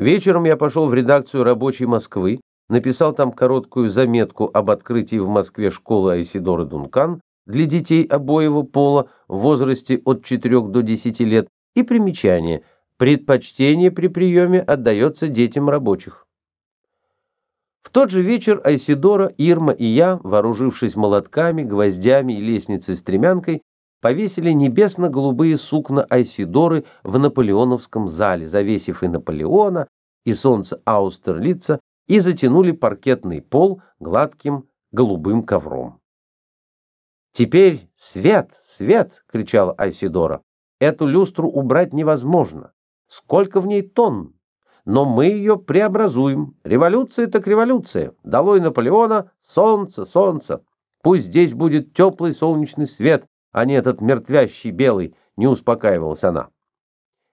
Вечером я пошел в редакцию «Рабочей Москвы», написал там короткую заметку об открытии в Москве школы Айсидоры Дункан для детей обоего пола в возрасте от 4 до 10 лет и примечание «Предпочтение при приеме отдается детям рабочих». В тот же вечер Айсидора, Ирма и я, вооружившись молотками, гвоздями и лестницей-стремянкой, повесили небесно-голубые сукна Айсидоры в Наполеоновском зале, завесив и Наполеона, и солнце Аустерлица, и затянули паркетный пол гладким голубым ковром. «Теперь свет, свет!» — кричала Айсидора. «Эту люстру убрать невозможно. Сколько в ней тонн? Но мы ее преобразуем. Революция так революция. Долой Наполеона, солнце, солнце. Пусть здесь будет теплый солнечный свет, а не этот мертвящий белый, не успокаивалась она.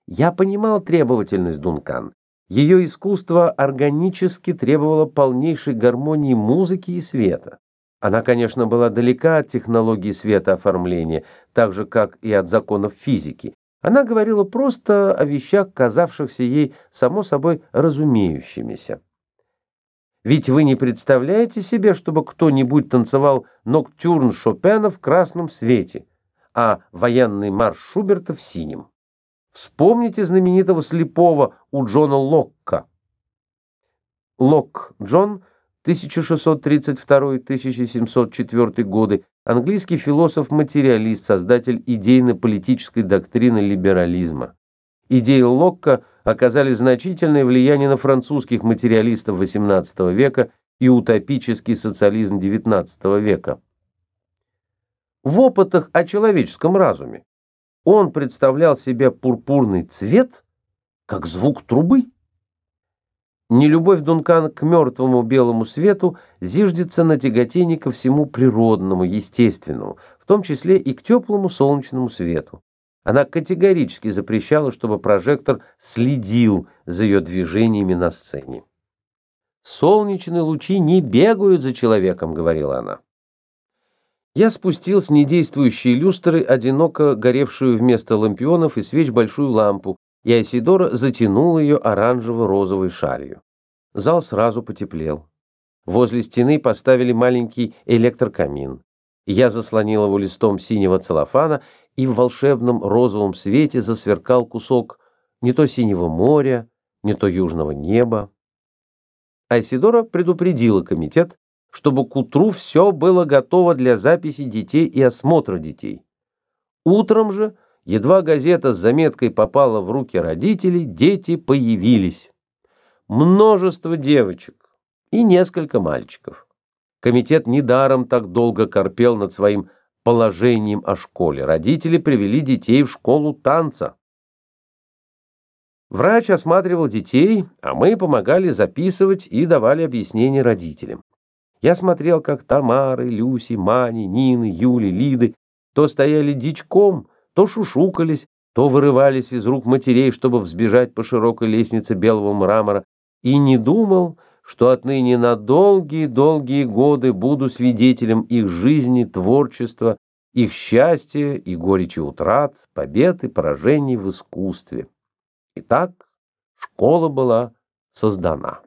Я понимал требовательность Дункан. Ее искусство органически требовало полнейшей гармонии музыки и света. Она, конечно, была далека от технологии светооформления, так же, как и от законов физики. Она говорила просто о вещах, казавшихся ей само собой разумеющимися. Ведь вы не представляете себе, чтобы кто-нибудь танцевал ноктюрн Шопена в красном свете, а военный марш Шуберта в синем. Вспомните знаменитого слепого у Джона Локка. Лок Джон 1632-1704 годы, английский философ-материалист, создатель идейно-политической доктрины либерализма. Идеи Локка – оказали значительное влияние на французских материалистов XVIII века и утопический социализм XIX века. В опытах о человеческом разуме он представлял себе пурпурный цвет как звук трубы. Нелюбовь Дункана к мертвому белому свету зиждется на тяготении ко всему природному, естественному, в том числе и к теплому солнечному свету. Она категорически запрещала, чтобы прожектор следил за ее движениями на сцене. «Солнечные лучи не бегают за человеком», — говорила она. Я спустил с недействующей люстры одиноко горевшую вместо лампионов и свеч большую лампу, и Айсидора затянул ее оранжево-розовой шалью. Зал сразу потеплел. Возле стены поставили маленький электрокамин. Я заслонил его листом синего целлофана и в волшебном розовом свете засверкал кусок не то синего моря, не то южного неба. Айсидора предупредила комитет, чтобы к утру все было готово для записи детей и осмотра детей. Утром же, едва газета с заметкой попала в руки родителей, дети появились. Множество девочек и несколько мальчиков. Комитет недаром так долго корпел над своим положением о школе. Родители привели детей в школу танца. Врач осматривал детей, а мы помогали записывать и давали объяснения родителям. Я смотрел, как Тамары, Люси, Мани, Нины, Юли, Лиды то стояли дичком, то шушукались, то вырывались из рук матерей, чтобы взбежать по широкой лестнице белого мрамора, и не думал, что отныне на долгие-долгие годы буду свидетелем их жизни, творчества, их счастья и горечи утрат, побед и поражений в искусстве. Итак, школа была создана.